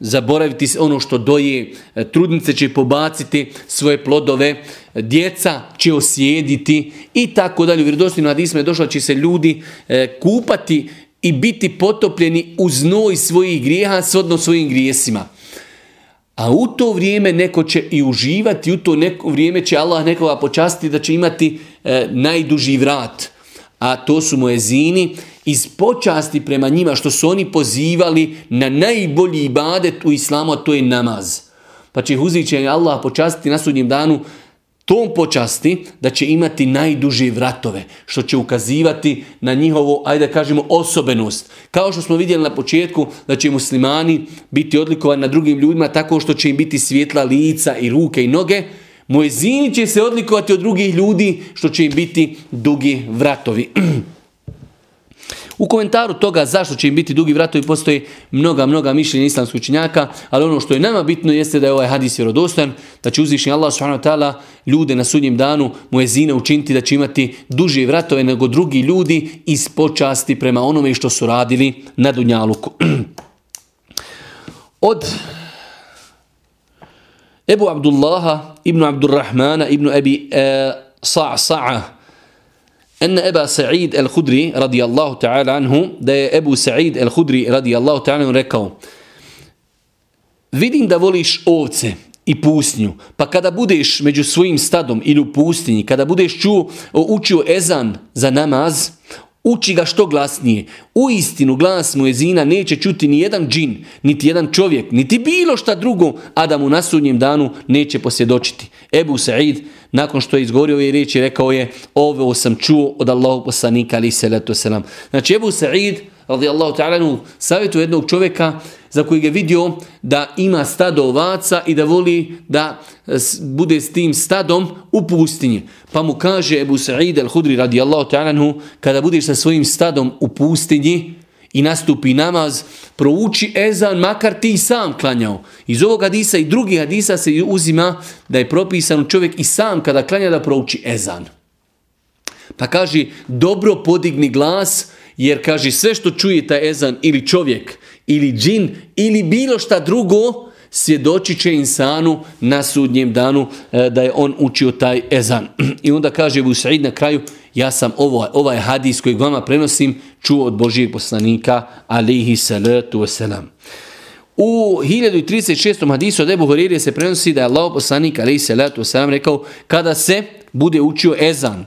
zaboraviti ono što doje, e, trudnice će pobaciti svoje plodove, djeca će osjediti i tako dalje. U vjerodostojnim hadisima je došlo da će se ljudi e, kupati i biti potopljeni u znoj svojih grijeha shodno svojim grijesima. A u to vrijeme neko će i uživati, u to neko vrijeme će Allah nekoga počastiti da će imati e, najduži vrat. A to su moezini iz počasti prema njima što su oni pozivali na najbolji ibadet u islamu, a to je namaz. Pa će ih uzviće Allah počastiti na sudnjem danu tom počasti da će imati najduže vratove, što će ukazivati na njihovu, ajde da kažemo, osobenost. Kao što smo vidjeli na početku da će muslimani biti odlikovani na drugim ljudima tako što će im biti svjetla lica i ruke i noge, Mojezini će se odlikovati od drugih ljudi što će im biti dugi vratovi. U komentaru toga zašto će im biti dugi vratovi postoji mnoga, mnoga mišljenja islamskih učinjaka, ali ono što je nama bitno jeste da je ovaj hadis vjerodostan, da će uzvišnji Allah subhanahu ta'ala ljude na sudnjem danu muezina učiniti da će imati duže vratove nego drugi ljudi iz počasti prema onome što su radili na Dunjaluku. Od Ebu Abdullaha ibn Abdurrahmana ibn Abi e, Sa'sa'a en Eba Sa'id el-Hudri radijallahu ta'ala anhu, da je Ebu Sa'id el-Hudri radijallahu ta'ala anhu Vidim da voliš ovce i pustinju, pa kada budeš među svojim stadom ili u pustinji, kada budeš čuo, učio ezan za namaz, uči ga što glasnije. U istinu glas mu ezina neće čuti ni jedan džin, niti jedan čovjek, niti bilo šta drugo, a da mu na sudnjem danu neće posjedočiti. Ebu Sa'id nakon što je izgovorio ove riječi, rekao je, ovo sam čuo od Allahu poslanika, ali se letu selam. Znači, Ebu Sa'id, radijallahu ta'ala, savjetu jednog čovjeka za kojeg je vidio da ima stado ovaca i da voli da bude s tim stadom u pustinji. Pa mu kaže Ebu Sa'id al-Hudri radijallahu ta'ala, kada budeš sa svojim stadom u pustinji, i nastupi namaz, prouči ezan, makar ti sam klanjao. Iz ovog hadisa i drugih hadisa se uzima da je propisan čovjek i sam kada klanja da prouči ezan. Pa kaže, dobro podigni glas, jer kaže, sve što čuje taj ezan ili čovjek, ili džin, ili bilo šta drugo, svjedoči će insanu na sudnjem danu e, da je on učio taj ezan. I onda kaže Ebu Sa'id na kraju, ja sam ovaj, ovaj hadis kojeg vama prenosim čuo od Božijeg poslanika, alihi salatu wasalam. U 1036. hadisu od Ebu Horirije se prenosi da je Allah poslanik, alihi salatu wasalam, rekao, kada se bude učio ezan,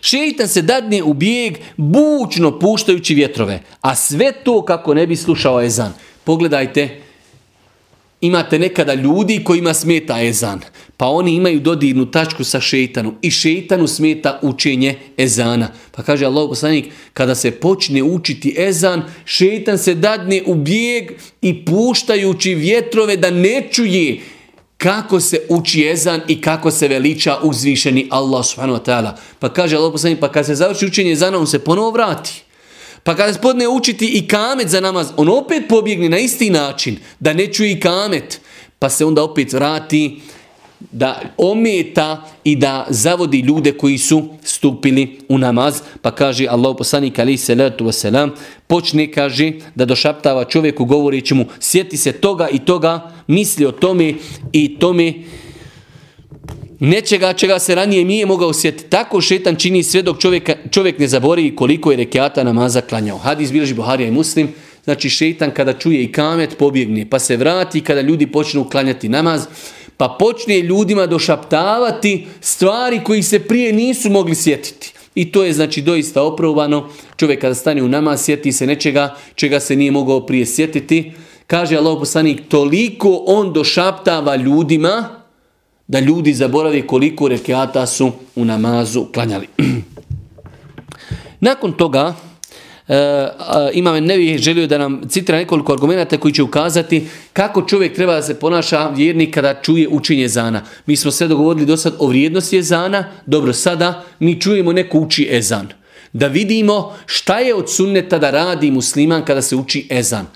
Šeitan se dadne u bijeg bučno puštajući vjetrove, a sve to kako ne bi slušao ezan. Pogledajte, imate nekada ljudi kojima smeta ezan, pa oni imaju dodirnu tačku sa šeitanom i šeitanu smeta učenje ezana. Pa kaže Allah poslanik, kada se počne učiti ezan, šeitan se dadne u bijeg i puštajući vjetrove da ne čuje kako se uči ezan i kako se veliča uzvišeni Allah subhanahu wa ta'ala. Pa kaže Allah poslanik, pa kada se završi učenje ezana, on se ponovo vrati. Pa kada spodne učiti i kamet za namaz, on opet pobjegne na isti način, da ne čuje i kamet, pa se onda opet vrati da ometa i da zavodi ljude koji su stupili u namaz. Pa kaže Allah poslanik ali salatu wasalam, počne kaže da došaptava čovjeku govoreći mu sjeti se toga i toga, misli o tome i tome nečega čega se ranije nije mogao osjetiti. Tako šetan čini sve dok čovjek, čovjek ne zabori koliko je rekiata namaza klanjao. Hadis bilježi Buharija i Muslim. Znači šetan kada čuje i kamet pobjegne pa se vrati kada ljudi počnu klanjati namaz pa počne ljudima došaptavati stvari koji se prije nisu mogli sjetiti. I to je znači doista oprobano. Čovjek kada stane u namaz sjeti se nečega čega se nije mogao prije sjetiti. Kaže Allah poslanik toliko on došaptava ljudima da ljudi zaborave koliko rekiata su u namazu klanjali. Nakon toga, e, imam nevi želio da nam citira nekoliko argumenta koji će ukazati kako čovjek treba da se ponaša vjernik kada čuje učenje zana. Mi smo sve dogovorili do sad o vrijednosti ezana, dobro sada mi čujemo neko uči ezan. Da vidimo šta je od sunneta da radi musliman kada se uči ezan.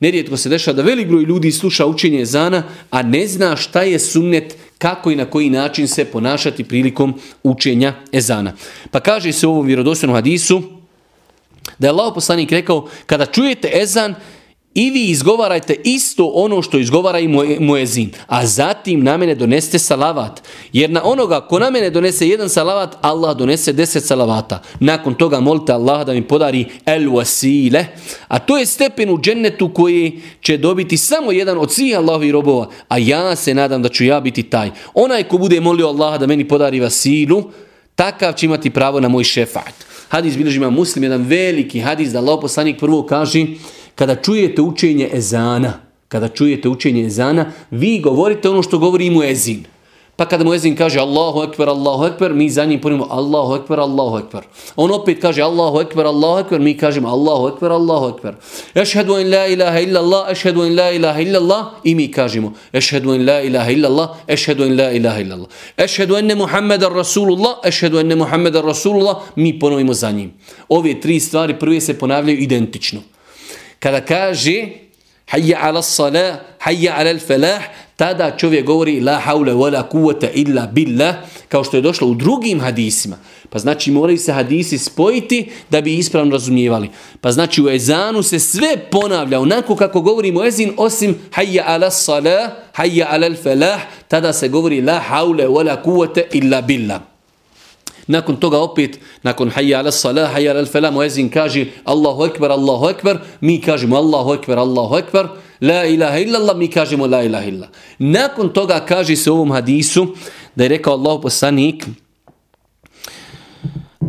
Nerijetko se dešava da velik broj ljudi sluša učenje ezana, a ne zna šta je sunnet kako i na koji način se ponašati prilikom učenja ezana. Pa kaže se u ovom vjerodostojnom hadisu da je Allah poslanik rekao kada čujete ezan i vi izgovarajte isto ono što izgovara i muezin, a zatim na mene doneste salavat. Jer na onoga ko na mene donese jedan salavat, Allah donese deset salavata. Nakon toga molite Allah da mi podari el wasile, a to je stepen u džennetu koji će dobiti samo jedan od svih Allahovi robova, a ja se nadam da ću ja biti taj. Onaj ko bude molio Allah da meni podari vasilu, takav će imati pravo na moj šefat. Hadis bilježi ima muslim, jedan veliki hadis da Allah poslanik prvo kaže kada čujete učenje ezana, kada čujete učenje ezana, vi govorite ono što govori mu ezin. Pa kada mu ezin kaže Allahu ekber, Allahu ekber, mi za njim ponimo Allahu ekber, Allahu ekber. On opet kaže Allahu ekber, Allahu ekber, mi kažemo Allahu ekber, Allahu ekber. Ešhedu en la ilaha illa Allah, ešhedu en la ilaha illa Allah i mi kažemo ešhedu en la ilaha illa Allah, ešhedu en la ilaha illa Allah. Ešhedu enne Muhammeden Rasulullah, ešhedu enne Muhammeden Rasulullah, mi ponovimo za njim. Ove tri stvari prve se ponavljaju identično. Kada kaže hayya ala salah, hayya ala falah, tada čovjek govori la haule wala kuvvete illa billah, kao što je došlo u drugim hadisima. Pa znači moraju se hadisi spojiti da bi ispravno razumijevali. Pa znači u ezanu se sve ponavlja onako kako govori ezin osim hayya ala salah, hayya ala falah, tada se govori la haule wala kuvvete illa billah. Nakon toga opet, nakon hayya ala salah, hayya ala falah, muezin kaže Allahu ekber, Allahu ekber, mi kažemo Allahu ekber, Allahu ekber, la ilaha illallah, mi kažemo la ilaha illallah. Nakon toga kaže se u ovom hadisu da je rekao Allahu poslanik,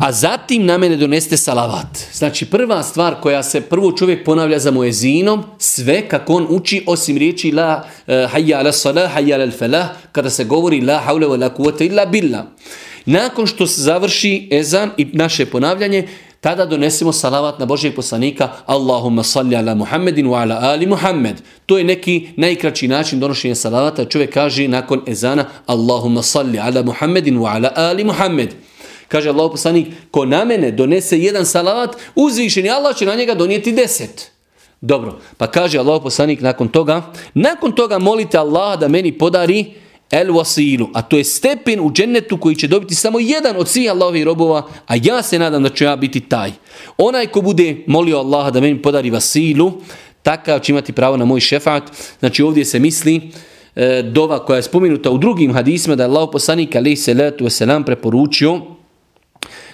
a zatim na mene doneste salavat. Znači prva stvar koja se prvo čovjek ponavlja za muezinom, sve kako on uči osim riječi la uh, hayya ala salah, hayya ala falah, kada se govori la haule wa la kuvvete illa billah. Nakon što se završi ezan i naše ponavljanje, tada donesemo salavat na Božijeg poslanika Allahumma salli ala Muhammedin wa ala ali Muhammed. To je neki najkraći način donošenja salavata. Čovjek kaže nakon ezana Allahumma salli ala Muhammedin wa ala ali Muhammed. Kaže Allah poslanik, ko na mene donese jedan salavat, uzvišen je Allah će na njega donijeti deset. Dobro, pa kaže Allah poslanik nakon toga, nakon toga molite Allah da meni podari el wasilu, a to je stepen u džennetu koji će dobiti samo jedan od svih Allahovih robova, a ja se nadam da ću ja biti taj. Onaj ko bude molio Allaha da meni podari vasilu, takav će imati pravo na moj šefat. Znači ovdje se misli e, dova koja je spomenuta u drugim hadisima da je Allah poslanik alaihi salatu wasalam preporučio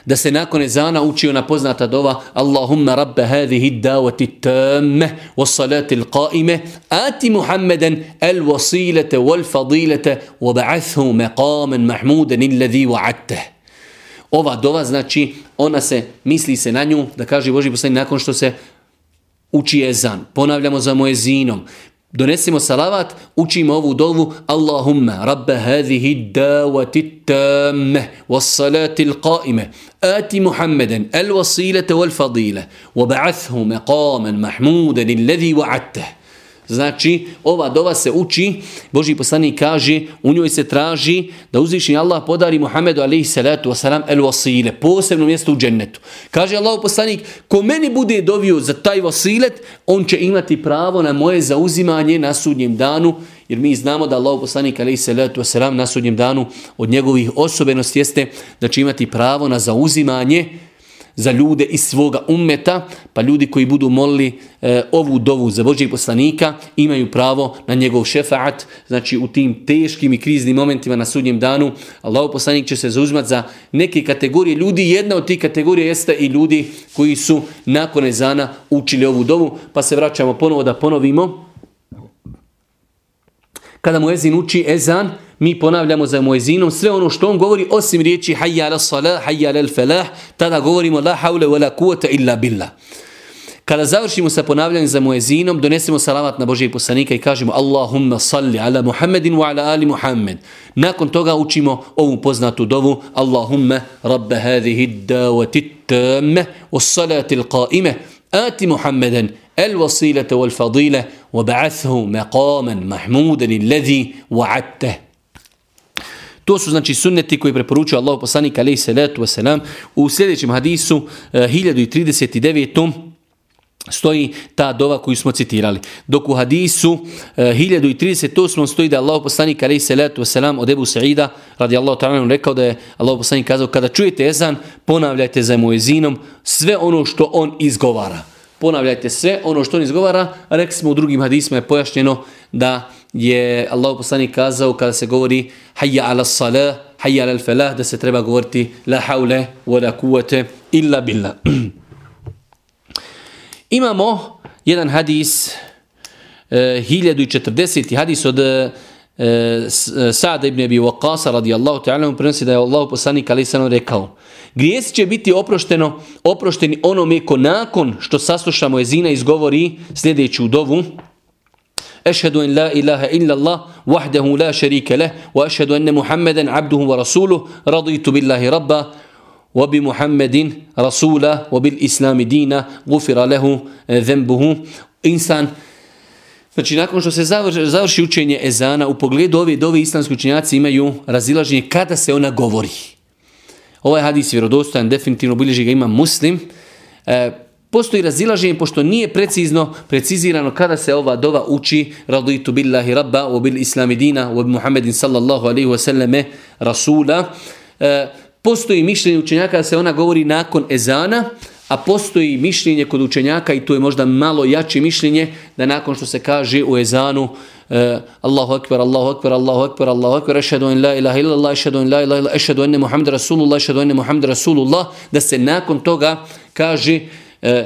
da se nakon ezana učio na poznata dova Allahumma rabbe hadihi davati tamme wa salati l'qaime ati Muhammeden el wasilete wal fadilete wa ba'athu meqamen mahmuden illadhi wa'atte. Ova dova znači, ona se, misli se na nju, da kaže Boži poslanik nakon što se uči ezan, ponavljamo za mojezinom, donesemo salavat, učimo ovu dovu Allahumma rabba hadhihi dawati tamme was salati qaime ati Muhammeden al wasilata wal fadila wa ba'athu Znači, ova dova se uči, Boži poslanik kaže, u njoj se traži da uzvišeni Allah podari Muhammedu alaihi salatu wasalam el wasile, posebno mjesto u džennetu. Kaže Allah poslanik, ko meni bude dovio za taj wasilet, on će imati pravo na moje zauzimanje na sudnjem danu, jer mi znamo da Allah poslanik alaihi salatu wasalam na sudnjem danu od njegovih osobenosti jeste da će imati pravo na zauzimanje za ljude iz svoga ummeta, pa ljudi koji budu molili e, ovu dovu za Božih poslanika imaju pravo na njegov šefaat, znači u tim teškim i kriznim momentima na sudnjem danu, Allah poslanik će se zauzimati za neke kategorije ljudi, jedna od tih kategorija jeste i ljudi koji su nakon ezana učili ovu dovu, pa se vraćamo ponovo da ponovimo. Kada mu ezin uči ezan, mi ponavljamo za muezinom sve ono što on govori osim riječi hayya ala salah, hayya ala falah, tada govorimo la haule wa la quwata illa billah. Kada završimo sa ponavljanjem za muezinom, donesemo salavat na Božijeg poslanika i kažemo Allahumma salli ala Muhammedin wa ala ali Muhammed. Nakon toga učimo ovu poznatu dovu Allahumma rabba hadhihi dawati tamme was salati al-qa'ime ati Muhammeden الوصيلة والفضيلة وبعثه مقاما محمودا الذي وعدته To su znači sunneti koji preporučuje Allah poslanik alejhi salatu vesselam u sljedećem hadisu 1039 eh, stoji ta dova koju smo citirali. Dok u hadisu 1038 eh, stoji da Allah poslanik alejhi salatu vesselam od Ebu Saida radijallahu ta'ala rekao da je Allah poslanik kazao kada čujete ezan ponavljajte za muezinom sve ono što on izgovara. Ponavljajte sve ono što on izgovara. Rekli smo u drugim hadisima je pojašnjeno da je Allah poslanik kazao kada se govori hayya ala salah, hayya ala falah da se treba govoriti la haule wa la kuvvete illa billah. Imamo jedan hadis uh, 1040. hadis od E, e, Sada ibn Abi Waqasa radijallahu ta'ala prenosi da je Allahu poslanik ali sam rekao Grijesi će biti oprošteno, oprošteni onome ko nakon što sasluša Moezina izgovori sljedeću dovu Ešhedu en la ilaha illa Allah, wahdehu la šerike leh, wa ešhedu enne Muhammeden abduhu wa rasuluh, raditu billahi rabba, wa bi Muhammedin rasula, wa bil islami dina, gufira lehu e, zembuhu. Insan Znači, nakon što se završi, završi učenje ezana, u pogledu ove dove islamski učenjaci imaju razilaženje kada se ona govori. Ovaj hadis je vjerodostojan, definitivno bilježi ga ima muslim. E, Postoji razilaženje pošto nije precizno precizirano kada se ova dova uči raditu billahi rabba wa bil islami dina bi muhammedin sallallahu alaihi wa sallame rasula. E, postoji mišljenje učenjaka da se ona govori nakon ezana, a postoji mišljenje kod učenjaka i to je možda malo jače mišljenje da nakon što se kaže u ezanu uh, Allahu akbar, Allahu akbar, Allahu akbar, Allahu akbar, ešhedu en la ilaha illallah, ešhedu en la ilaha illallah, ešhedu enne Muhammed Rasulullah, ešhedu enne Muhammed Rasulullah, da se nakon toga kaže E,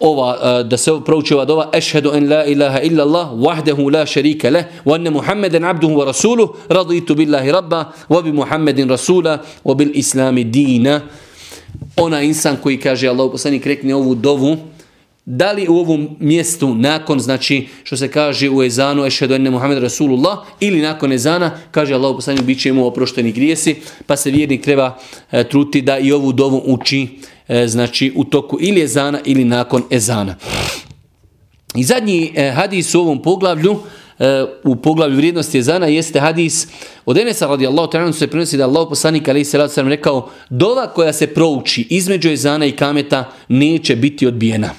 ova, e, da se prouči ova dova ešhedu en la ilaha illa Allah wahdehu la šarika leh wa anna Muhammeden abduhu wa rasuluh raditu billahi rabba wa bi Muhammedin rasula wa bil islami dina ona insan koji kaže Allah poslanik rekne ovu dovu da li u ovom mjestu nakon znači što se kaže u ezanu ešhedu enne Muhammed Rasulullah ili nakon ezana kaže Allah poslanik bit će mu oprošteni grijesi pa se vjernik treba e, truti da i ovu dovu uči E, znači u toku ili ezana ili nakon ezana. I zadnji e, hadis u ovom poglavlju, u poglavlju vrijednosti ezana, jeste hadis od Enesa radijallahu ta'ala se prenosi da Allah poslanik ali se sam rekao dova koja se prouči između ezana i kameta neće biti odbijena.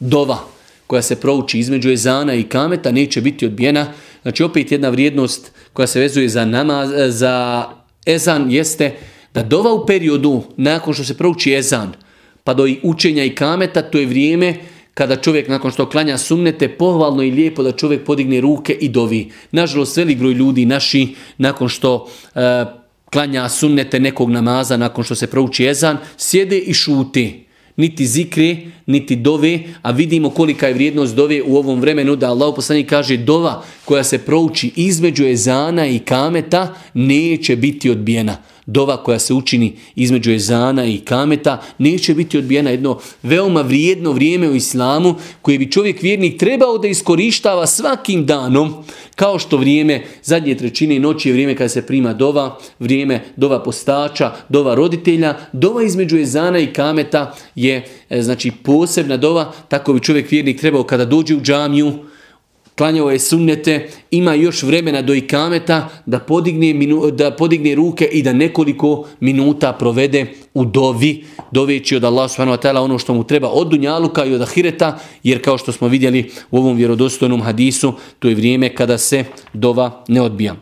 Dova koja se prouči između ezana i kameta neće biti odbijena. Znači opet jedna vrijednost koja se vezuje za nama, za ezan jeste da dova u periodu nakon što se prouči ezan, pa do učenja i kameta, to je vrijeme kada čovjek nakon što klanja sumnete, pohvalno i lijepo da čovjek podigne ruke i dovi. Nažalost, velik broj ljudi naši, nakon što e, klanja sunnete nekog namaza, nakon što se prouči ezan, sjede i šuti. Niti zikre, niti dove, a vidimo kolika je vrijednost dove u ovom vremenu, da Allah poslani kaže dova koja se prouči između ezana i kameta neće biti odbijena dova koja se učini između ezana i kameta neće biti odbijena. Jedno veoma vrijedno vrijeme u islamu koje bi čovjek vjernik trebao da iskorištava svakim danom kao što vrijeme zadnje trećine noći je vrijeme kada se prima dova, vrijeme dova postača, dova roditelja, dova između ezana i kameta je e, znači posebna dova, tako bi čovjek vjernik trebao kada dođe u džamiju, klanjao je sunnete, ima još vremena do ikameta da podigne, da podigne ruke i da nekoliko minuta provede u dovi, doveći od Allah subhanahu wa ta'ala ono što mu treba od dunjaluka i od ahireta, jer kao što smo vidjeli u ovom vjerodostojnom hadisu, to je vrijeme kada se dova ne odbija.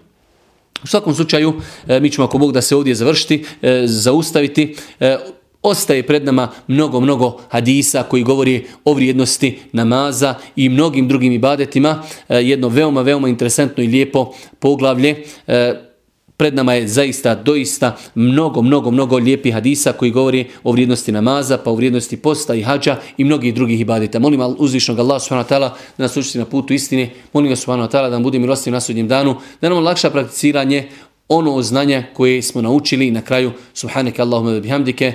U svakom slučaju, e, mi ćemo ako Bog da se ovdje završiti, e, zaustaviti, e, Ostaje pred nama mnogo, mnogo hadisa koji govori o vrijednosti namaza i mnogim drugim ibadetima. E, jedno veoma, veoma interesantno i lijepo poglavlje. E, pred nama je zaista, doista mnogo, mnogo, mnogo lijepih hadisa koji govori o vrijednosti namaza, pa o vrijednosti posta i hađa i mnogih drugih ibadeta. Molim uzvišnog Allah subhanahu wa da nas učiti na putu istine. Molim ga subhanahu wa da nam bude milosti na sudnjem danu, da nam lakša prakticiranje ono znanje koje smo naučili na kraju subhanaka Allahumma bihamdike